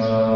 uh,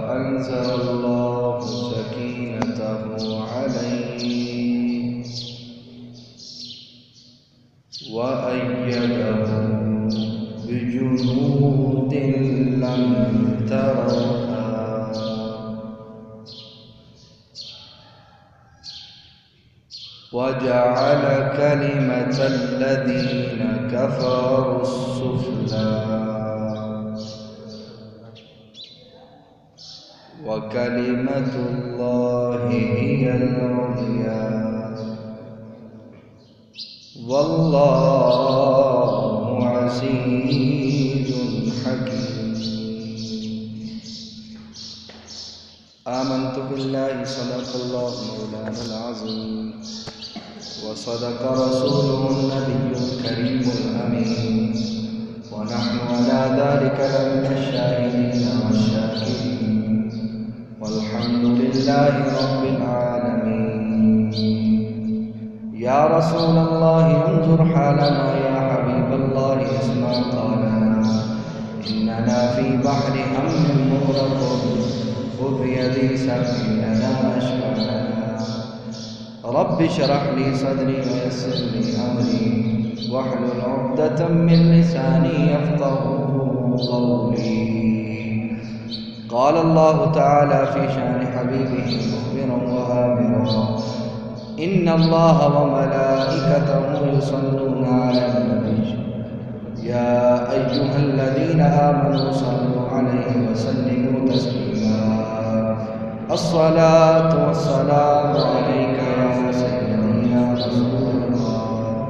فأنزل الله الله مولانا العظيم. وصدق رسوله النبي الكريم الأمين. ونحن على ذلك لمن الشاهدين والشاكرين. والحمد لله رب العالمين. يا رسول الله انظر حالنا يا حبيب الله اسمع قالنا إننا في بحر هم مغرق. خذ يدي سفيننا أشفعنا رب اشرح لي صدري ويسر لي أمري. واحلل عقدة من لساني يفقه قولي. قال الله تعالى في شأن حبيبه مخبرا وآمرا. إن الله وملائكته يصلون على النبي. يا أيها الذين آمنوا صلوا عليه وسلموا تسليما. الصلاة والسلام عليك يا سيدي يا رسول الله.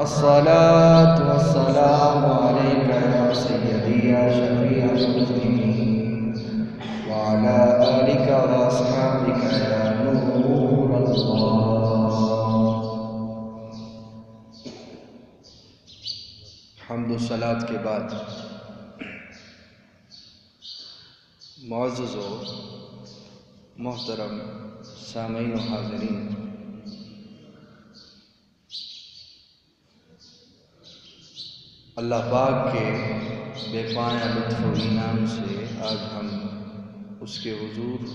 الصلاة والسلام عليك يا سيدي يا شفيع المسلمين. وعلى آلك وأصحابك يا نور الله. حمد و صلات کے بعد. معزز محترم سامعین و حاضرین۔ اللہ پاک کے بے پایا لطف و انعام سے آج ہم اس کے حضور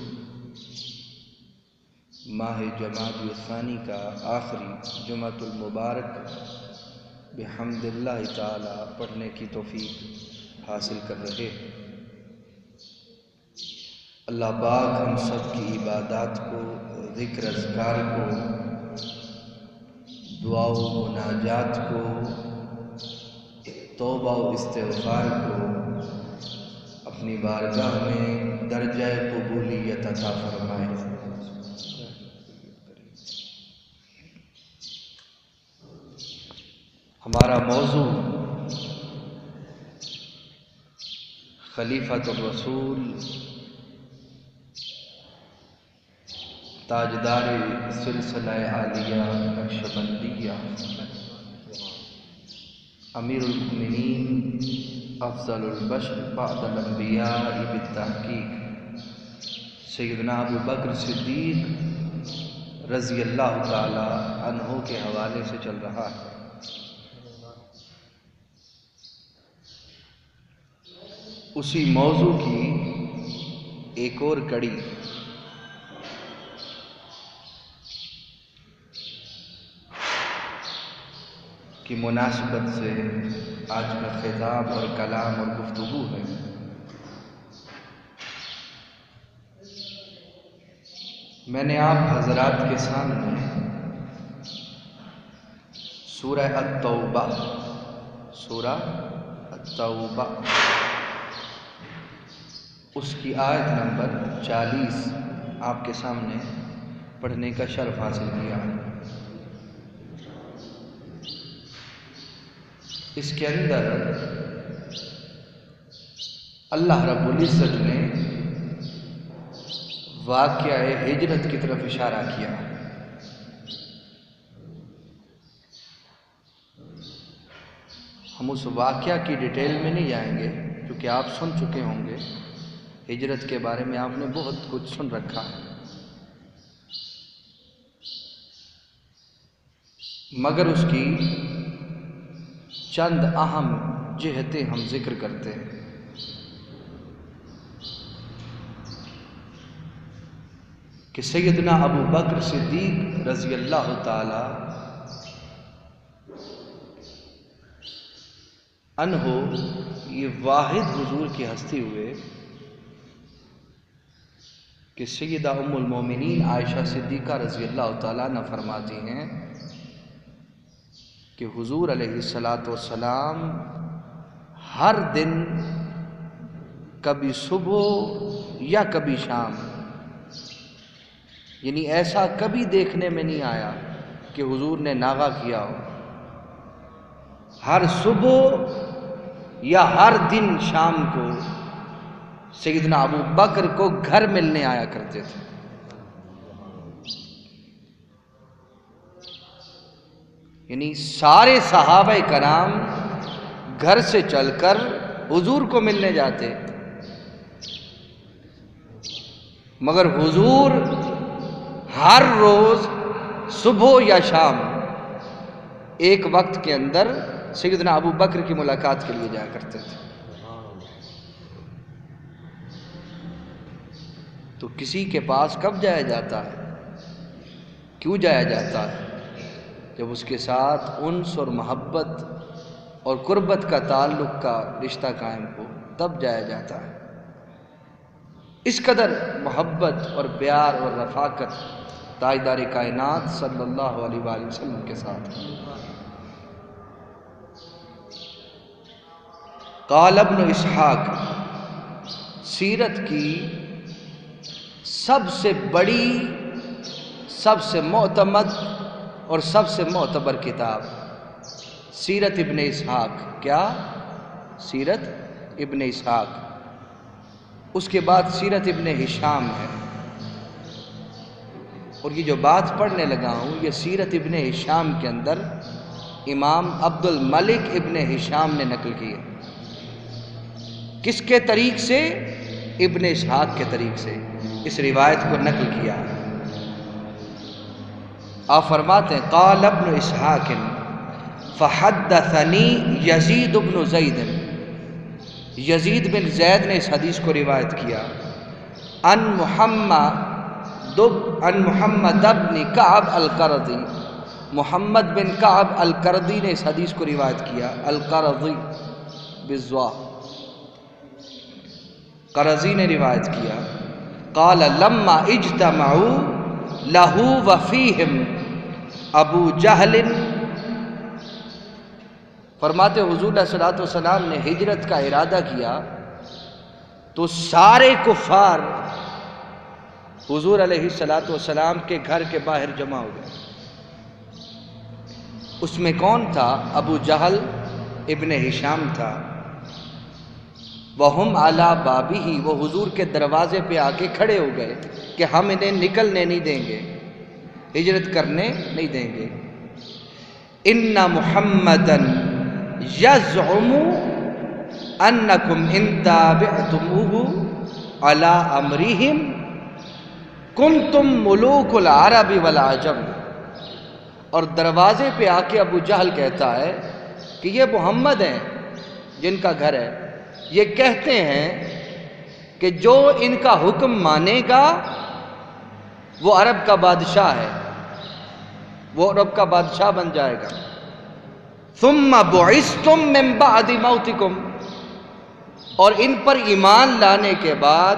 ماہ جماعت الثانی کا آخری جمعۃ المبارک بحمد اللہ تعالی پڑھنے کی توفیق حاصل کر رہے ہیں۔ اللہ پاک ہم سب کی عبادات کو ذکر اذکار کو دعا و مناجات کو، توبہ و استغفار کو اپنی بارگاہ میں درجہ قبولیت عطا فرمائے۔ ہمارا موضوع خلیفۃ الرسول تاجدار سلسلہ عالیہ نقش بندیہ امیر المؤمنین، افضل البشر بعد الانبیاء بالتحقیق۔ سیدنا ابو بکر صدیق رضی اللہ تعالی عنہ کے حوالے سے چل رہا ہے۔ اسی موضوع کی ایک اور کڑی کی مناسبت سے آج کا خطاب اور کلام اور گفتگو ہے۔ میں نے آپ حضرات کے سامنے سورہ التوبہ سورہ التوبہ، اس کی آیت نمبر چالیس آپ کے سامنے پڑھنے کا شرف حاصل کیا۔ ہے اس کے اندر اللہ رب العزت نے واقعہ ہجرت کی طرف اشارہ کیا۔ ہم اس واقعہ کی ڈیٹیل میں نہیں جائیں گے، کیونکہ آپ سن چکے ہوں گے۔ ہجرت کے بارے میں آپ نے بہت کچھ سن رکھا ہے۔ مگر اس کی چند اہم جہتیں ہم ذکر کرتے ہیں۔ کہ سیدنا ابو بکر صدیق رضی اللہ تعالی انہو یہ واحد حضور کی ہستی ہوئے کہ سیدہ ام المومنین عائشہ صدیقہ رضی اللہ تعالیٰ نہ فرماتی ہیں کہ حضور علیہ السلاۃ والسلام ہر دن کبھی صبح یا کبھی شام یعنی ایسا کبھی دیکھنے میں نہیں آیا کہ حضور نے ناغا کیا ہو۔ ہر صبح یا ہر دن شام کو سیدنا ابو بکر کو گھر ملنے آیا کرتے تھے۔ یعنی سارے صحابہ کرام گھر سے چل کر حضور کو ملنے جاتے۔ مگر حضور ہر روز صبح یا شام ایک وقت کے اندر سیدنا ابو بکر کی ملاقات کے لیے جایا کرتے تھے۔ تو کسی کے پاس کب جایا جاتا ہے؟ کیوں جایا جاتا ہے؟ جب اس کے ساتھ انس اور محبت اور قربت کا تعلق کا رشتہ قائم ہو، تب جایا جاتا ہے۔ اس قدر محبت اور پیار اور رفاقت تاجدار کائنات صلی اللہ علیہ وآلہ وسلم کے ساتھ قال ابن اسحاق، سیرت کی سب سے بڑی، سب سے معتمد اور سب سے معتبر کتاب سیرت ابن اسحاق۔ کیا؟ سیرت ابن اسحاق۔ اس کے بعد سیرت ابن ہشام ہے۔ اور یہ جو بات پڑھنے لگا ہوں، یہ سیرت ابن ہشام کے اندر امام عبد الملک ابن ہشام نے نقل کی ہے۔ کس کے طریق سے؟ ابن اسحاق کے طریق سے۔ اس روایت کو نقل کیا۔ ہے آپ فرماتے ہیں، قال ابن اسحاق، فحدثنی یزید ابن زید۔ یزید بن زید نے اس حدیث کو روایت کیا۔ ان محمد ان محمد ابن کعب القرضی۔ محمد بن کعب القردی نے اس حدیث کو روایت کیا۔ القرضی بزوا قرضی نے روایت کیا۔ قال لما اجتمعوا لہو وفیہم ابو جہل فرماتے حضور علیہ صلاۃ والسلام نے ہجرت کا ارادہ کیا تو سارے کفار حضور علیہ السلاۃ والسلام کے گھر کے باہر جمع ہو گئے۔ اس میں کون تھا؟ ابو جہل، ابن ہشام تھا۔ وہ ہم اعلیٰ بابی ہی وہ حضور کے دروازے پہ آ کے کھڑے ہو گئے کہ ہم انہیں نکلنے نہیں دیں گے، ہجرت کرنے نہیں دیں گے۔ ان محمد یزعم انکم ان تابعتموه علی امرہم کنتم ملوک العرب والعجم۔ اور دروازے پہ آ کے ابو جہل کہتا ہے کہ یہ محمد ہیں، جن کا گھر ہے۔ یہ کہتے ہیں کہ جو ان کا حکم مانے گا، وہ عرب کا بادشاہ ہے۔ وہ عرب کا بادشاہ بن جائے گا۔ ثم بعثتم من بعد موتکم اور ان پر ایمان لانے کے بعد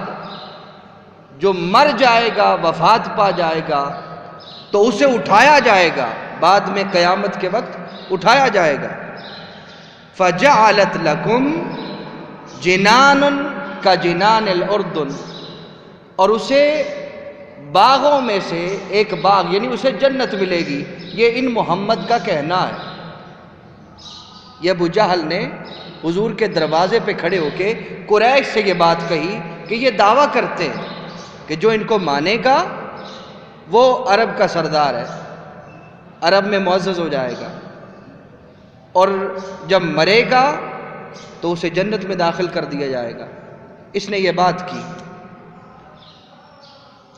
جو مر جائے گا، وفات پا جائے گا، تو اسے اٹھایا جائے گا۔ بعد میں قیامت کے وقت اٹھایا جائے گا۔ فجعلت لکم جنان کا جنان الاردن اور اسے باغوں میں سے ایک باغ یعنی اسے جنت ملے گی۔ یہ ان محمد کا کہنا ہے۔ یہ ابو جہل نے حضور کے دروازے پہ کھڑے ہو کے قریش سے یہ بات کہی کہ یہ دعویٰ کرتے ہیں کہ جو ان کو مانے گا، وہ عرب کا سردار ہے۔ عرب میں معزز ہو جائے گا۔ اور جب مرے گا تو اسے جنت میں داخل کر دیا جائے گا۔ اس نے یہ بات کی۔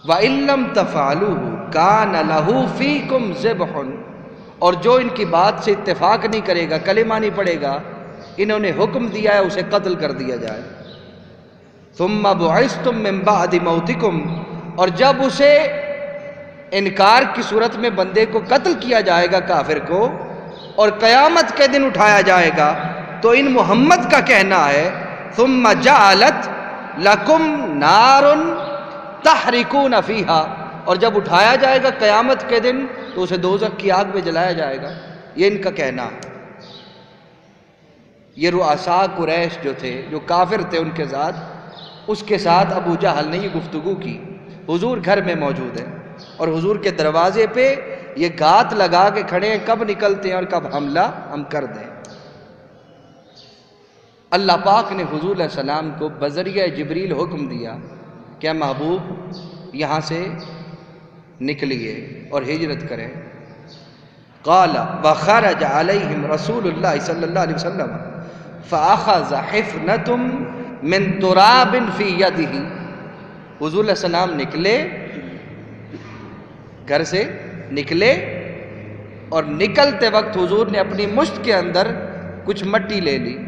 وَإِلَّمْ تَفْعَلُوهُ كَانَ لَهُ فِيكُمْ زِبْحٌ اور جو ان کی بات سے اتفاق نہیں کرے گا، کلمہ نہیں پڑے گا، انہوں نے حکم دیا ہے، اسے قتل کر دیا جائے۔ ثُمَّ بُعِثْتُم مِّن بَعْدِ مَوْتِكُمْ۔ اور جب اسے انکار کی صورت میں بندے کو قتل کیا جائے گا کافر کو، اور قیامت کے دن اٹھایا جائے گا تو ان محمد کا کہنا ہے، ثُمَّ جَعَلَتْ لَكُمْ نَارٌ تحرکون فیہا۔ اور جب اٹھایا جائے گا قیامت کے دن، تو اسے دوزخ کی آگ میں جلایا جائے گا۔ یہ ان کا کہنا یہ رؤسا قریش جو تھے، جو کافر تھے ان کے ساتھ، اس کے ساتھ ابو جہل نے یہ گفتگو کی۔ حضور گھر میں موجود ہے اور حضور کے دروازے پہ یہ گات لگا کے کھڑے ہیں، کب نکلتے ہیں اور کب حملہ ہم کر دیں۔ اللہ پاک نے حضور علیہ السلام کو بذریعہ جبریل حکم دیا کیا محبوب یہاں سے نکلیے اور ہجرت کریں۔ قال وخرج علیہم رسول اللہ صلی اللہ علیہ وسلم، فاخذ حفنتم من تراب فی یدہ۔ حضور علیہ السلام نکلے، گھر سے نکلے اور نکلتے وقت حضور نے اپنی مشت کے اندر کچھ مٹی لے لی۔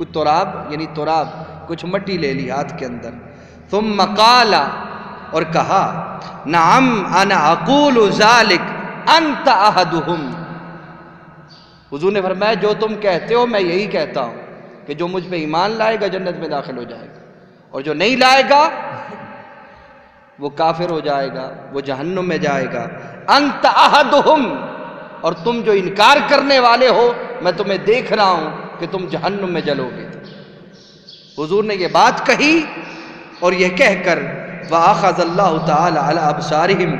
کچھ تراب یعنی تراب، کچھ مٹی لے لی ہاتھ کے اندر۔ ثم قال، اور کہا، نعم انا اقول ذلك انت احدهم حضور نے فرمایا، جو تم کہتے ہو، میں یہی کہتا ہوں کہ جو مجھ پہ ایمان لائے گا، جنت میں داخل ہو جائے گا۔ اور جو نہیں لائے گا، وہ کافر ہو جائے گا، وہ جہنم میں جائے گا۔ انت احدهم اور تم جو انکار کرنے والے ہو، میں تمہیں دیکھ رہا ہوں کہ تم جہنم میں جلو گے۔ حضور نے یہ بات کہی اور یہ کہہ کر وَآخَذَ اللَّهُ تَعَالَى عَلَى أَبْصَارِهِمْ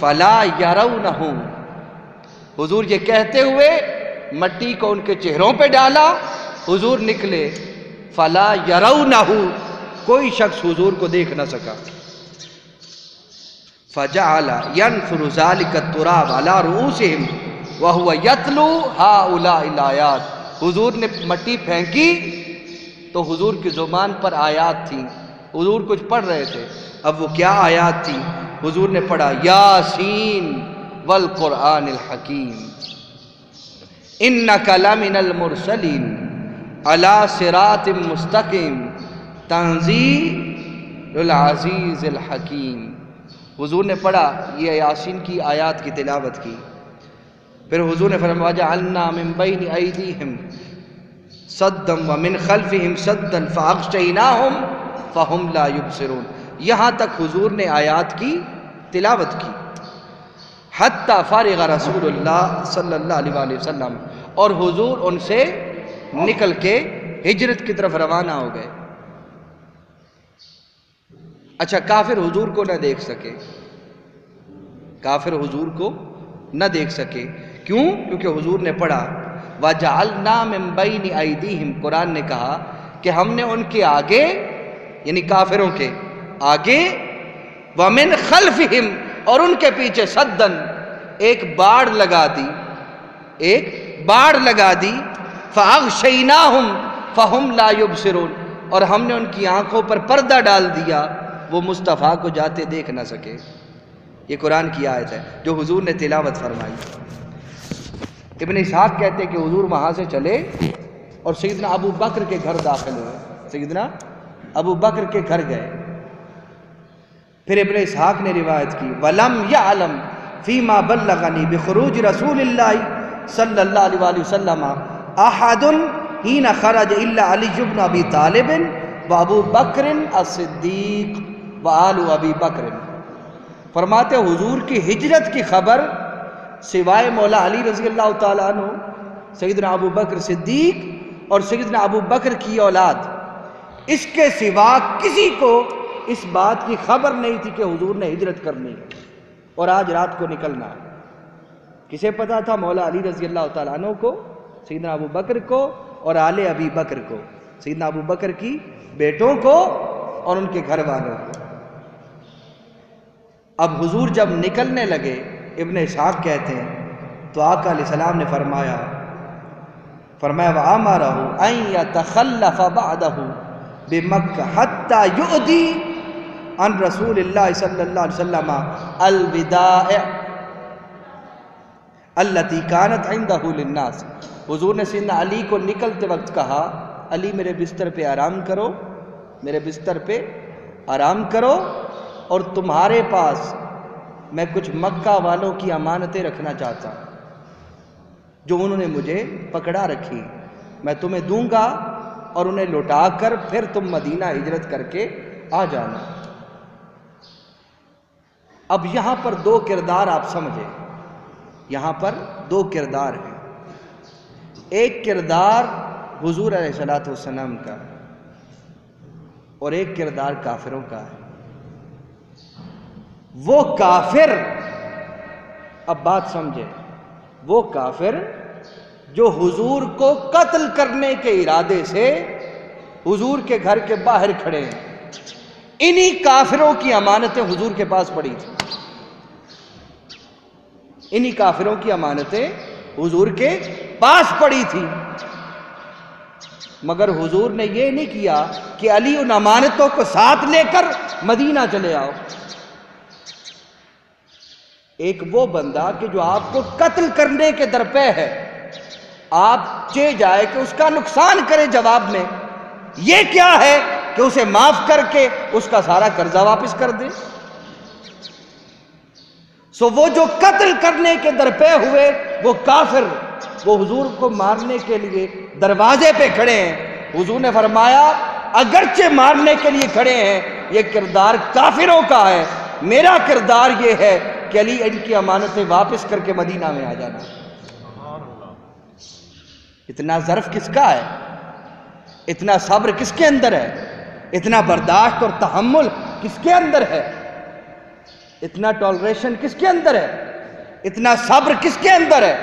فَلَا يَرَوْنَهُ حضور یہ کہتے ہوئے مٹی کو ان کے چہروں پہ ڈالا۔ حضور نکلے۔ فَلَا يَرَوْنَهُ۔ کوئی شخص حضور کو دیکھ نہ سکا۔ فَجَعَلَ يَنْفُرُ ذَلِكَ التُّرَابَ عَلَى رُؤُوسِهِمْ وَهُوَ يَتْلُو هَا أُولَٰئِ الْآيَاتِ۔ حضور نے مٹی پھینکی تو حضور کی زبان پر آیات تھیں حضور کچھ پڑھ رہے تھے۔ اب وہ کیا آیات تھی؟ حضور نے پڑھا، یاسین والقرآن الحکیم۔ انک لمن المرسلین علی صراط مستقیم، تنزیل العزیز الحکیم۔ حضور نے پڑھا، یہ یاسین کی آیات کی تلاوت کی۔ پھر حضور نے فرمایا جعلنا من بین ایدیہم صدم ومن خلفہم صدن فاغشیناہم فہم لا یبصرون یہاں تک حضور نے آیات کی، تلاوت کی۔ حتی فارغ رسول اللہ صلی اللہ علیہ وآلہ وسلم۔ اور حضور ان سے نکل کے ہجرت کی طرف روانہ ہو گئے۔ اچھا کافر حضور کو نہ دیکھ سکے۔ کافر حضور کو نہ دیکھ سکے۔ کیوں؟ کیونکہ حضور نے پڑھا، وَجَعَلْنَا مِن بَيْنِ أَيْدِيهِمْ، قرآن نے کہا کہ ہم نے ان کے آگے یعنی کافروں کے آگے، وَمِن خَلْفِهِمْ، اور ان کے پیچھے صدن ایک باڑ لگا دی، ایک باڑ لگا دی، فَأَغْشَيْنَاهُمْ، فَهُمْ لَا يُبْصِرُونَ، اور ہم نے ان کی آنکھوں پر پردہ ڈال دیا، وہ مصطفیٰ کو جاتے دیکھ نہ سکے۔ یہ قرآن کی آیت ہے جو حضور نے تلاوت فرمائی۔ ابن اسحاق کہتے ہیں کہ حضور وہاں سے چلے اور سیدنا ابو بکر کے گھر داخل ہوئے۔ سیدنا ابو بکر کے گھر گئے۔ پھر ابن اسحاق نے روایت کی، ولم یعلم فیما بلغنی بخروج رسول اللہ صلی اللہ علیہ وآلہ وسلم احد ہین خرج الا علی بن ابی طالب و ابو بکر الصدیق و آل ابی بکر. فرماتے حضور کی ہجرت کی خبر سوائے مولا علی رضی اللہ تعالیٰ عنہ، سیدنا ابو بکر صدیق اور سیدنا ابو بکر کی اولاد۔ اس کے سوا کسی کو اس بات کی خبر نہیں تھی کہ حضور نے ہجرت کرنی ہے اور آج رات کو نکلنا ہے۔ کسے پتا تھا مولا علی رضی اللہ تعالیٰ عنہ کو، سیدنا ابو بکر کو اور آل ابی بکر کو، سیدنا ابو بکر کی بیٹوں کو اور ان کے گھر والوں کو۔ اب حضور جب نکلنے لگے ابن اسحاق کہتے ہیں، تو آقا علیہ السلام نے فرمایا فرمایا وَآمَرَهُ أَن يَتَخَلَّفَ بَعْدَهُ بِمَكَّ حَتَّى يُؤْدِي عن رسول اللہ صلی اللہ علیہ وسلم الوداع التي كانت عنده للناس۔ حضور نے سیدنا علی کو نکلتے وقت کہا، علی، میرے بستر پہ آرام کرو، میرے بستر پہ آرام کرو اور تمہارے پاس میں کچھ مکہ والوں کی امانتیں رکھنا چاہتا ہوں، جو انہوں نے مجھے پکڑا رکھی۔ میں تمہیں دوں گا اور انہیں لوٹا کر پھر تم مدینہ ہجرت کر کے آ جانا۔ اب یہاں پر دو کردار آپ سمجھیں۔ یہاں پر دو کردار ہیں۔ ایک کردار حضور علیہ السلاۃ والسلام کا اور ایک کردار کافروں کا۔ ہے وہ کافر، اب بات سمجھے، وہ کافر جو حضور کو قتل کرنے کے ارادے سے حضور کے گھر کے باہر کھڑے ہیں۔ انہی کافروں کی امانتیں حضور کے پاس پڑی تھی انہی کافروں کی امانتیں حضور کے پاس پڑی تھی مگر حضور نے یہ نہیں کیا کہ علی ان امانتوں کو ساتھ لے کر مدینہ چلے آؤ۔ ایک وہ بندہ کہ جو آپ کو قتل کرنے کے درپے ہے۔ آپ چے جائے کہ اس کا نقصان کرے جواب میں۔ یہ کیا ہے کہ اسے معاف کر کے اس کا سارا قرضہ واپس کر دے۔ سو وہ جو قتل کرنے کے درپے ہوئے، وہ کافر، وہ حضور کو مارنے کے لیے دروازے پہ کھڑے ہیں۔ حضور نے فرمایا، اگرچہ مارنے کے لیے کھڑے ہیں، یہ کردار کافروں کا ہے۔ میرا کردار یہ ہے کہ علی ان کی امانتیں واپس کر کے مدینہ میں آ جانا۔ اتنا ظرف کس کا ہے؟ اتنا صبر کس کے اندر ہے؟ اتنا برداشت اور تحمل کس کے اندر ہے؟ اتنا ٹالریشن کس کے اندر ہے؟ اتنا صبر کس کے اندر ہے؟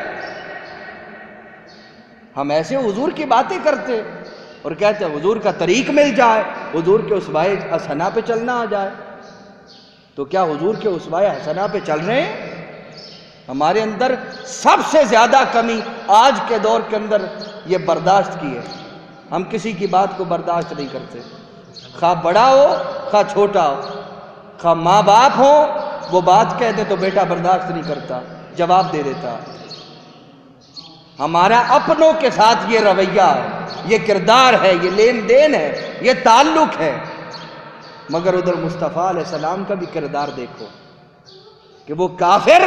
ہم ایسے حضور کی باتیں کرتے اور کہتے ہیں حضور کا طریق مل جائے، حضور کے اس اسوائے حسنا پہ چلنا آ جائے۔ تو کیا حضور کے اسوائے حسنا پہ چل رہے ہیں؟ ہمارے اندر سب سے زیادہ کمی آج کے دور کے اندر یہ برداشت کی ہے۔ ہم کسی کی بات کو برداشت نہیں کرتے۔ خواہ بڑا ہو، خواہ چھوٹا ہو۔ خواہ ماں باپ ہو وہ بات کہہ دے تو بیٹا برداشت نہیں کرتا، جواب دے دیتا۔ ہمارا اپنوں کے ساتھ یہ رویہ ہے، یہ کردار ہے، یہ لین دین ہے، یہ تعلق ہے۔ مگر ادھر مصطفیٰ علیہ السلام کا بھی کردار دیکھو کہ وہ کافر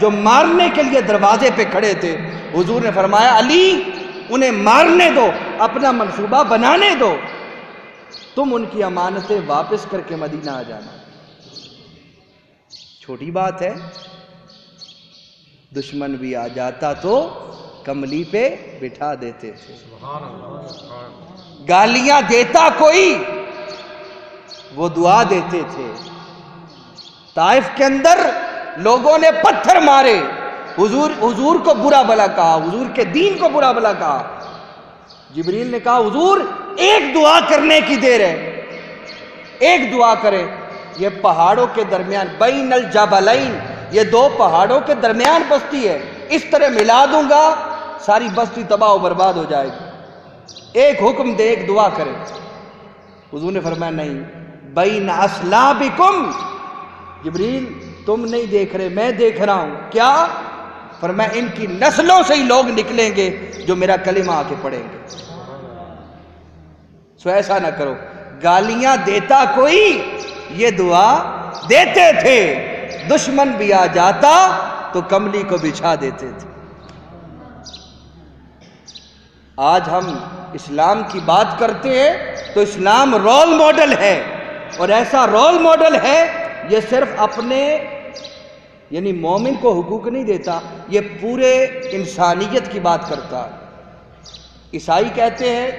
جو مارنے کے لیے دروازے پہ کھڑے تھے حضور نے فرمایا علی انہیں مارنے دو اپنا منصوبہ بنانے دو۔ تم ان کی امانتیں واپس کر کے مدینہ آ جانا۔ چھوٹی بات ہے دشمن بھی آ جاتا تو کملی پہ بٹھا دیتے تھے۔ گالیاں دیتا کوئی؟ وہ دعا دیتے تھے۔ طائف کے اندر لوگوں نے پتھر مارے۔ حضور حضور کو برا بلا کہا، حضور کے دین کو برا بلا کہا۔ جبریل نے کہا، حضور، ایک دعا کرنے کی دیر ہے۔ ایک دعا کرے۔ یہ پہاڑوں کے درمیان، بین الجبلین، یہ دو پہاڑوں کے درمیان بستی ہے۔ اس طرح ملا دوں گا، ساری بستی تباہ و برباد ہو جائے گی۔ ایک حکم دے، ایک دعا کرے۔ حضور نے فرمایا، نہیں بین اسلابکم۔ جبریل، تم نہیں دیکھ رہے، میں دیکھ رہا ہوں۔ کیا؟ فرمایا، ان کی نسلوں سے ہی لوگ نکلیں گے جو میرا کلمہ آ کے پڑھیں گے۔ سو ایسا نہ کرو۔ گالیاں دیتا کوئی، یہ دعا دیتے تھے۔ دشمن بھی آ جاتا تو کملی کو بچھا دیتے تھے۔ آج ہم اسلام کی بات کرتے ہیں تو اسلام رول ماڈل ہے۔ اور ایسا رول ماڈل ہے، یہ صرف اپنے یعنی مومن کو حقوق نہیں دیتا، یہ پورے انسانیت کی بات کرتا ہے۔ عیسائی کہتے ہیں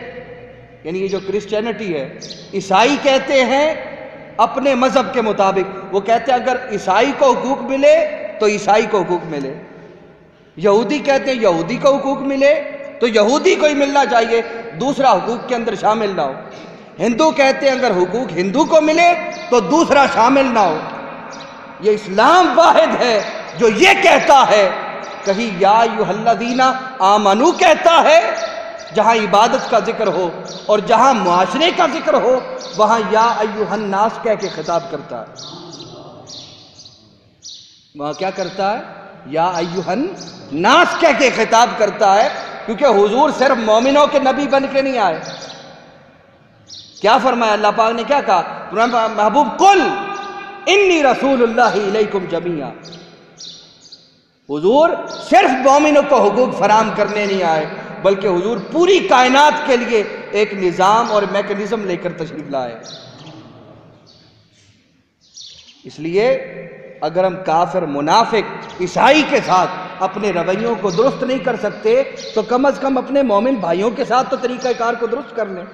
یعنی یہ جو کرسچینٹی ہے، عیسائی کہتے ہیں اپنے مذہب کے مطابق۔ وہ کہتے ہیں اگر عیسائی کو حقوق ملے تو عیسائی کو حقوق ملے۔ یہودی کہتے ہیں یہودی کو حقوق ملے تو یہودی کو ہی ملنا چاہیے۔ دوسرا حقوق کے اندر شامل نہ ہو۔ ہندو کہتے ہیں اگر حقوق ہندو کو ملے تو دوسرا شامل نہ ہو۔ یہ اسلام واحد ہے جو یہ کہتا ہے، کہیں یا الذین آمنو کہتا ہے، جہاں عبادت کا ذکر ہو اور جہاں معاشرے کا ذکر ہو، وہاں یا ایوہ الناس کہہ کے خطاب کرتا ہے۔ وہاں کیا کرتا ہے؟ یا ایوہ الناس کہہ کے خطاب کرتا ہے، کیونکہ حضور صرف مومنوں کے نبی بن کے نہیں آئے۔ کیا فرمایا؟ اللہ پاک نے کیا کہا؟ محبوب کل انی رسول اللہ علیکم جمیعہ حضور صرف مومنوں کو حقوق فراہم کرنے نہیں آئے، بلکہ حضور پوری کائنات کے لیے ایک نظام اور میکنزم لے کر تشریف لائے۔ اس لیے اگر ہم کافر، منافق، عیسائی کے ساتھ اپنے رویوں کو درست نہیں کر سکتے، تو کم از کم اپنے مومن بھائیوں کے ساتھ تو طریقہ کار کو درست کر لیں۔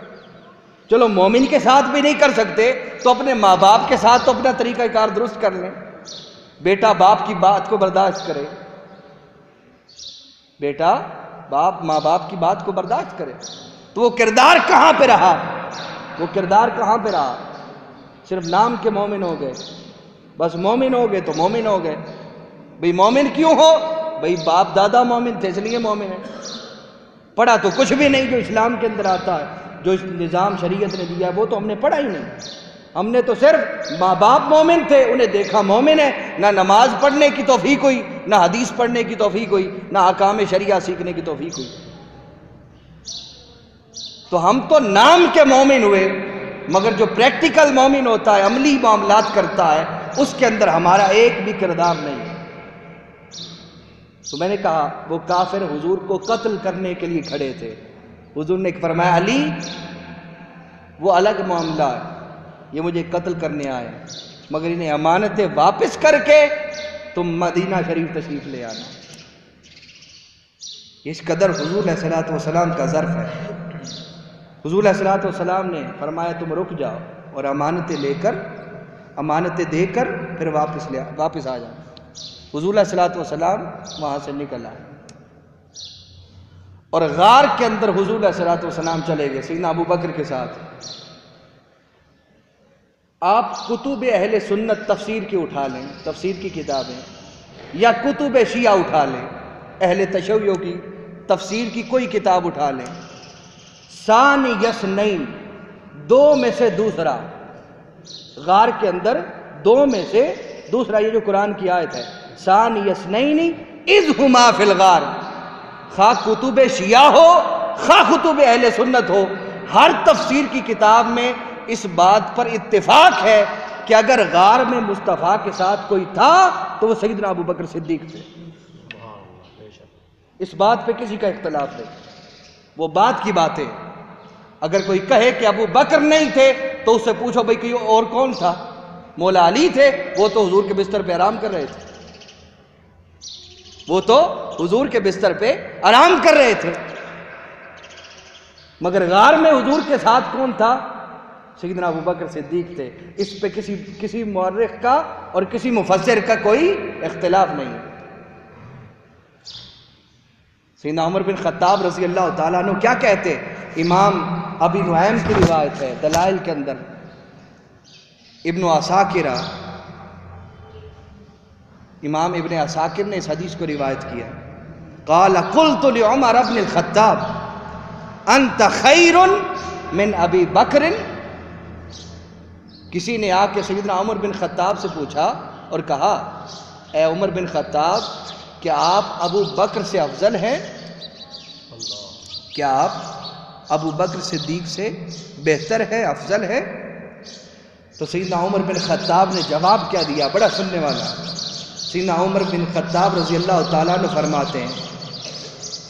چلو مومن کے ساتھ بھی نہیں کر سکتے، تو اپنے ماں باپ کے ساتھ تو اپنا طریقہ کار درست کر لیں۔ بیٹا باپ کی بات کو برداشت کرے۔ بیٹا باپ ماں باپ کی بات کو برداشت کرے۔ تو وہ کردار کہاں پہ رہا؟ وہ کردار کہاں پہ رہا؟ صرف نام کے مومن ہو گئے۔ بس مومن ہو گئے تو مومن ہو گئے۔ بھئی مومن کیوں ہو؟ بھئی باپ دادا مومن تھے، اس لیے مومن ہے پڑھا تو کچھ بھی نہیں جو اسلام کے اندر آتا ہے۔ جو اس نظام شریعت نے دیا وہ تو ہم نے پڑھا ہی نہیں۔ ہم نے تو صرف ماں باپ مومن تھے، انہیں دیکھا مومن ہے۔ نہ نماز پڑھنے کی توفیق ہوئی، نہ حدیث پڑھنے کی توفیق ہوئی، نہ اقام شریعہ سیکھنے کی توفیق ہوئی۔ تو ہم تو نام کے مومن ہوئے، مگر جو پریکٹیکل مومن ہوتا ہے، عملی معاملات کرتا ہے، اس کے اندر ہمارا ایک بھی کردار نہیں۔ تو میں نے کہا، وہ کافر حضور کو قتل کرنے کے لیے کھڑے تھے۔ حضور نے فرمایا، علی، وہ الگ معاملہ ہے، یہ مجھے قتل کرنے آئے، مگر انہیں امانتیں واپس کر کے تم مدینہ شریف تشریف لے آنا۔ اس قدر حضور علیہ السلاۃ والسلام کا ظرف ہے۔ حضور علیہ السلاۃ والسلام نے فرمایا، تم رک جاؤ اور امانتیں لے کر، امانتیں دے کر پھر واپس لے واپس آ جاؤ۔ حضور علیہ السلاۃ والسلام وہاں سے نکل آئے۔ اور غار کے اندر حضور علیہ السلاۃ والسلام چلے گئے، سیدنا ابو بکر کے ساتھ۔ آپ کتب اہل سنت تفسیر کی اٹھا لیں، تفسیر کی کتابیں، یا کتب شیعہ اٹھا لیں، اہل تشویوں کی تفسیر کی کوئی کتاب اٹھا لیں۔ سان یس نئی دو میں سے دوسرا۔ غار کے اندر دو میں سے دوسرا، یہ جو قرآن کی آیت ہے۔ سان یس از ہما فی الغار۔ خواہ کتب شیعہ ہو، خواہ کتب اہل سنت ہو، ہر تفسیر کی کتاب میں اس بات پر اتفاق ہے کہ اگر غار میں مصطفیٰ کے ساتھ کوئی تھا تو وہ سیدنا ابو بکر صدیق تھے۔ اس بات پہ کسی کا اختلاف نہیں۔ وہ بات کی بات ہے اگر کوئی کہے کہ ابو بکر نہیں تھے تو اس سے پوچھو بھائی کہ اور کون تھا؟ مولا علی تھے، وہ تو حضور کے بستر پہ آرام کر رہے تھے۔ وہ تو حضور کے بستر پہ آرام کر رہے تھے۔ مگر غار میں حضور کے ساتھ کون تھا؟ سیدنا ابو بکر صدیق تھے۔ اس پہ کسی کسی مورخ کا اور کسی مفسر کا کوئی اختلاف نہیں۔ سیدنا عمر بن خطاب رضی اللہ تعالیٰ عنہ کیا کہتے؟ امام ابی نعیم کی روایت ہے، دلائل کے اندر۔ ابن عساکرہ امام ابن عساکر نے اس حدیث کو روایت کیا قال، قلت لعمر ابن الخطاب، انت خیر من ابی بکر کسی نے آ کے سیدنا عمر بن خطاب سے پوچھا اور کہا، اے عمر بن خطاب، کیا آپ ابو بکر سے افضل ہیں؟ کیا آپ ابو بکر صدیق سے بہتر ہے افضل ہے تو سیدنا عمر بن خطاب نے جواب کیا دیا، بڑا سننے والا۔ سیدنا عمر بن خطاب رضی اللہ تعالیٰ نے فرماتے ہیں،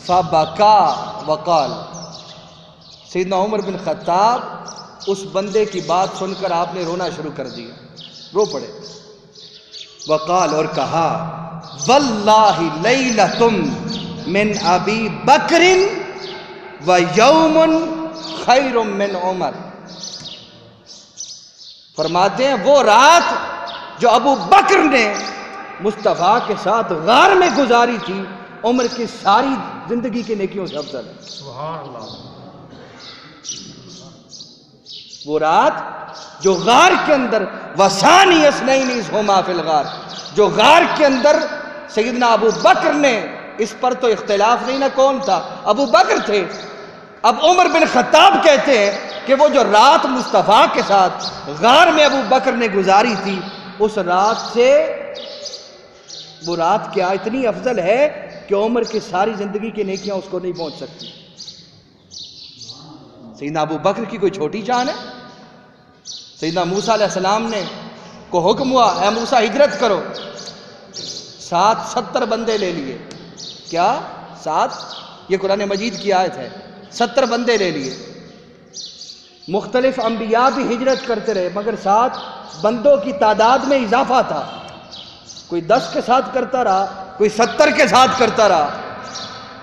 فبکا وقال۔ سیدنا عمر بن خطاب اس بندے کی بات سن کر آپ نے رونا شروع کر دیا۔ رو پڑے۔ وقال اور کہا واللہ لیلتم من ابی بکر و یوم خیر من عمر۔ فرماتے ہیں، وہ رات جو ابو بکر نے مصطفیٰ کے ساتھ غار میں گزاری تھی عمر کی ساری زندگی کے نیکیوں سے افضل ہے۔ سبحان اللہ۔ وہ رات جو غار کے اندر وسانی اسنین ہوما فی الغار جو غار کے اندر سیدنا ابو بکر نے اس پر تو اختلاف نہیں نہ کون تھا ابو بکر تھے۔ اب عمر بن خطاب کہتے ہیں کہ وہ جو رات مصطفیٰ کے ساتھ غار میں ابو بکر نے گزاری تھی اس رات سے وہ رات کیا اتنی افضل ہے کہ عمر کی ساری زندگی کی نیکیاں اس کو نہیں پہنچ سکتی۔ سیدنا ابو بکر کی کوئی چھوٹی جان ہے؟ سیدنا موسیٰ علیہ السلام نے کو حکم ہوا، اے موسیٰ، ہجرت کرو۔ سات ستر بندے لے لیے۔ کیا؟ سات؟ یہ قرآن مجید کی آیت ہے۔ ستر بندے لے لیے۔ مختلف انبیاء بھی ہجرت کرتے رہے، مگر سات بندوں کی تعداد میں اضافہ تھا۔ کوئی دس کے ساتھ کرتا رہا، کوئی ستر کے ساتھ کرتا رہا۔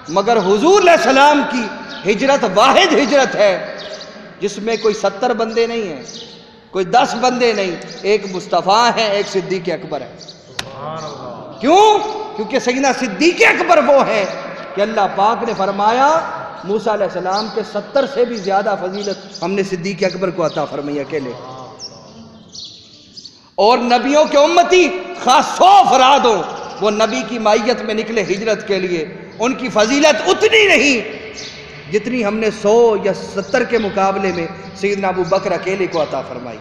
مگر حضور علیہ السلام کی ہجرت واحد ہجرت ہے، جس میں کوئی ستر بندے نہیں ہیں، کوئی دس بندے نہیں، ایک مصطفیٰ ہے، ایک صدیق اکبر ہے۔ کیوں؟ کیونکہ سیدنا صدیق اکبر وہ ہے کہ اللہ پاک نے فرمایا، موسیٰ علیہ السلام کے ستر سے بھی زیادہ فضیلت ہم نے صدیق اکبر کو عطا فرمائی، اکیلے۔ اور نبیوں کے امتی خاص سو افراد ہوں وہ نبی کی مائیت میں نکلے ہجرت کے لیے۔ ان کی فضیلت اتنی نہیں جتنی ہم نے سو یا ستر کے مقابلے میں سیدنا ابو بکر اکیلے کو عطا فرمائی۔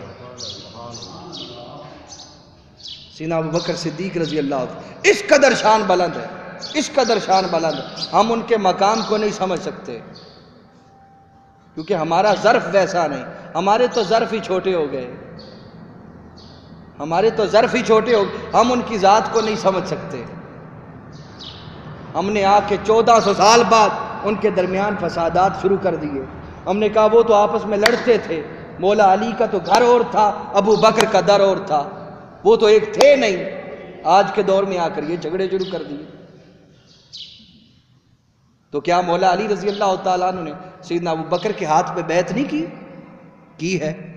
سیدنا ابو بکر صدیق رضی اللہ عنہ، اس قدر شان بلند ہے۔ اس قدر شان بلند ہے۔ ہم ان کے مقام کو نہیں سمجھ سکتے۔ کیونکہ ہمارا ظرف ویسا نہیں، ہمارے تو ظرف ہی چھوٹے ہو گئے۔ ہمارے تو ظرف ہی چھوٹے ہو گئے۔ ہم ان کی ذات کو نہیں سمجھ سکتے۔ ہم نے آ کے چودہ سو سال بعد ان کے درمیان فسادات شروع کر دیے۔ ہم نے کہا وہ تو آپس میں لڑتے تھے۔ مولا علی کا تو گھر اور تھا، ابو بکر کا در اور تھا۔ وہ تو ایک تھے نہیں۔ آج کے دور میں آ کر یہ جھگڑے شروع کر دیے۔ تو کیا مولا علی رضی اللہ تعالیٰ عنہ نے سیدنا ابو بکر کے ہاتھ پہ بیعت نہیں کی؟ کی ہے؟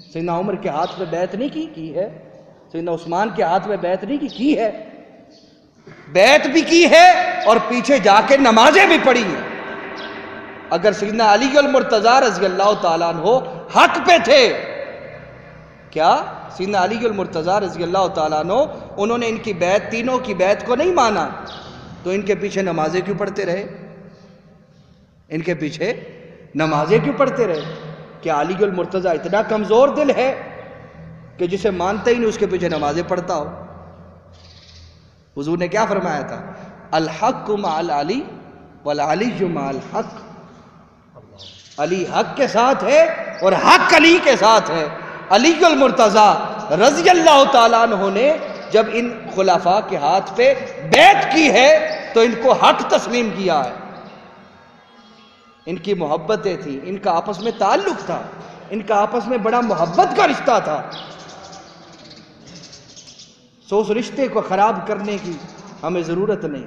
سیدنا عمر کے ہاتھ پہ بیعت نہیں کی کی ہے؟ سیدنا عثمان کے ہاتھ پہ بیعت نہیں کی کی ہے؟ بیعت بھی کی ہے اور پیچھے جا کے نمازیں بھی پڑھی ہیں۔ اگر سیدنا علی المرتضی رضی اللہ تعالیٰ عنہ حق پہ تھے، کیا سیدنا علی المرتضی رضی اللہ تعالیٰ عنہ انہوں نے ان کی بیعت، تینوں کی بیعت کو نہیں مانا، تو ان کے پیچھے نمازیں کیوں پڑھتے رہے؟ ان کے پیچھے نمازیں کیوں پڑھتے رہے؟ کیا علی المرتضی اتنا کمزور دل ہے کہ جسے مانتا ہی نہیں، اس کے پیچھے نمازیں پڑھتا ہو۔ حضور نے کیا فرمایا تھا؟ الحق مع العلی والعلی مع الحق۔ علی حق کے ساتھ ہے اور حق علی کے ساتھ ہے۔ علی المرتضی رضی اللہ تعالیٰ عنہ نے جب ان خلافہ کے ہاتھ پہ بیعت کی ہے تو ان کو حق تسلیم کیا ہے۔ ان کی محبتیں تھیں، ان کا آپس میں تعلق تھا، ان کا آپس میں بڑا محبت کا رشتہ تھا۔ سو اس رشتے کو خراب کرنے کی ہمیں ضرورت نہیں۔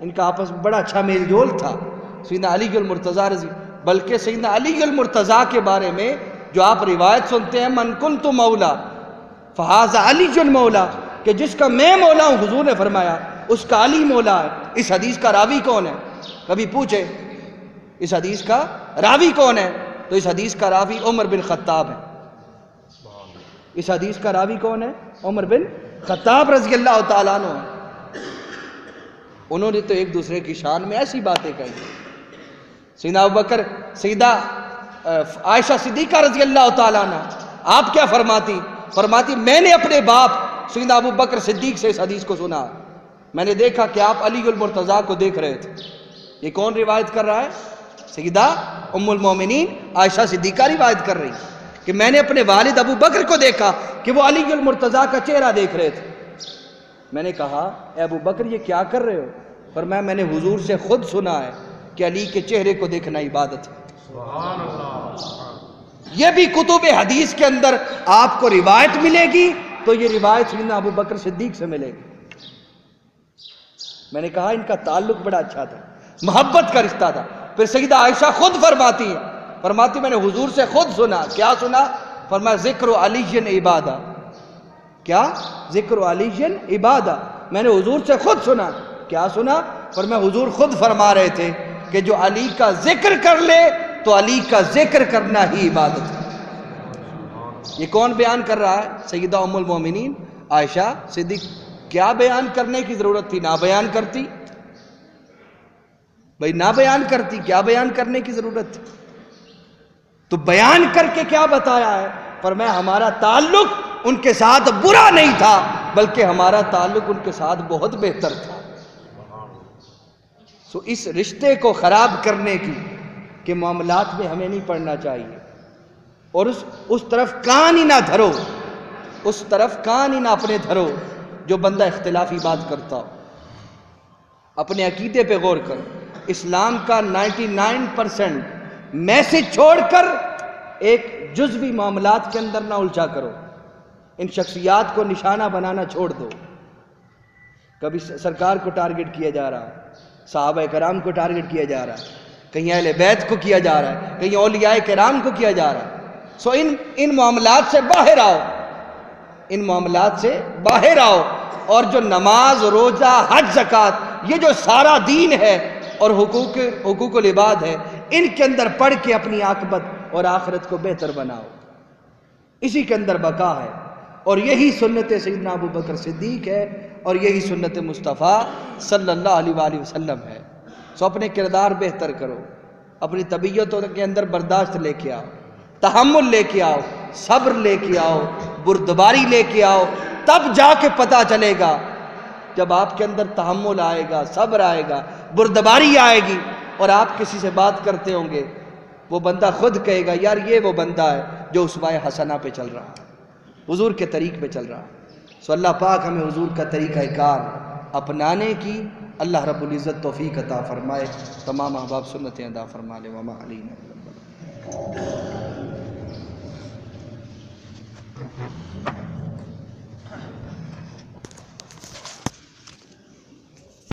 ان کا آپس میں بڑا اچھا میل جول تھا۔ سیدنا علی المرتضیٰ رضی، بلکہ سیدنا علی المرتضیٰ کے بارے میں جو آپ روایت سنتے ہیں، من کن تو مولا فہذا علی جل مولا، کہ جس کا میں مولا ہوں، حضور نے فرمایا، اس کا علی مولا ہے۔ اس حدیث کا راوی کون ہے؟ کبھی پوچھے اس حدیث کا راوی کون ہے؟ تو اس حدیث کا راوی عمر بن خطاب ہے۔ اس حدیث کا راوی کون ہے؟ عمر بن خطاب رضی اللہ تعالیٰ عنہ انہوں نے تو ایک دوسرے کی شان میں ایسی باتیں کہی۔ سیدہ ابو بکر، سیدہ عائشہ صدیقہ رضی اللہ تعالیٰ عنہ، آپ کیا فرماتی؟ فرماتی، میں نے اپنے باپ سیدہ ابو بکر صدیق سے اس حدیث کو سنا۔ میں نے دیکھا کہ آپ علی المرتضیٰ کو دیکھ رہے تھے۔ یہ کون روایت کر رہا ہے؟ سیدہ ام المومنین عائشہ صدیقہ روایت کر رہی کہ میں نے اپنے والد ابو بکر کو دیکھا کہ وہ علی المرتضیٰ کا چہرہ دیکھ رہے تھے۔ میں نے کہا اے ابو بکر یہ کیا کر رہے ہو؟ پر میں میں نے حضور سے خود سنا ہے کہ علی کے چہرے کو دیکھنا عبادت ہے۔ سبحان اللہ۔ یہ بھی کتب حدیث کے اندر آپ کو روایت ملے گی تو یہ روایت سیدنا ابو بکر صدیق سے ملے گی۔ میں نے کہا ان کا تعلق بڑا اچھا تھا محبت کا رشتہ تھا۔ پھر سیدہ عائشہ خود فرماتی ہیں۔ فرماتی میں نے حضور سے خود سنا۔ کیا سنا؟ فرمایا، ذکر علی عبادہ۔ کیا؟ ذکر علی عبادہ۔ میں نے حضور سے خود سنا۔ کیا سنا؟ فرمایا حضور خود فرما رہے تھے کہ جو علی کا ذکر کر لے، تو علی کا ذکر کرنا ہی عبادت ہے۔ یہ کون بیان کر رہا ہے؟ سیدہ ام المومنین۔ عائشہ، صدیق، کیا بیان کرنے کی ضرورت تھی؟ نہ بیان کرتی۔ بھائی نہ بیان کرتی، کیا بیان کرنے کی ضرورت؟ تھی تو بیان کر کے کیا بتایا ہے؟ پر میں، ہمارا تعلق ان کے ساتھ برا نہیں تھا، بلکہ ہمارا تعلق ان کے ساتھ بہت بہتر تھا۔ سو اس رشتے کو خراب کرنے کی، کہ معاملات میں ہمیں نہیں پڑھنا چاہیے۔ اور اس اس طرف کان ہی نہ دھرو، اس طرف کان ہی نہ اپنے دھرو، جو بندہ اختلافی بات کرتا ہو۔ اپنے عقیدے پہ غور کر اسلام کا نائنٹی نائن پرسنٹ میسج چھوڑ کر ایک جزوی معاملات کے اندر نہ الجھا کرو۔ ان شخصیات کو نشانہ بنانا چھوڑ دو۔ کبھی سرکار کو ٹارگٹ کیا جا رہا ہے صحابہ کرام کو ٹارگٹ کیا جا رہا ہے کہیں اہل بیت کو کیا جا رہا ہے کہیں اولیاء کرام کو کیا جا رہا۔ ہے سو ان ان معاملات سے باہر آؤ۔ ان معاملات سے باہر آؤ۔ اور جو نماز، روزہ، حج زکات یہ جو سارا دین ہے اور حقوق حقوق العباد ہے ان کے اندر پڑھ کے اپنی عاقبت اور آخرت کو بہتر بناؤ۔ اسی کے اندر بقا ہے۔ اور یہی سنت سیدنا ابو بکر صدیق ہے اور یہی سنت مصطفیٰ صلی اللہ علیہ وآلہ وسلم ہے۔ سو اپنے کردار بہتر کرو، اپنی طبیعتوں کے اندر برداشت لے کے آؤ، تحمل لے کے آؤ، صبر لے کے آؤ، بردباری لے کے آؤ، تب جا کے پتہ چلے گا جب آپ کے اندر تحمل آئے گا، صبر آئے گا، بردباری آئے گی اور آپ کسی سے بات کرتے ہوں گے، وہ بندہ خود کہے گا، یار یہ وہ بندہ ہے جو اس حسنہ پہ چل رہا ہے، حضور کے طریق پہ چل رہا ہے۔ سو اللہ پاک ہمیں حضور کا طریقہ کار اپنانے کی اللہ رب العزت توفیق عطا فرمائے۔ تمام احباب سنتیں ادا فرما لے۔ وما علینا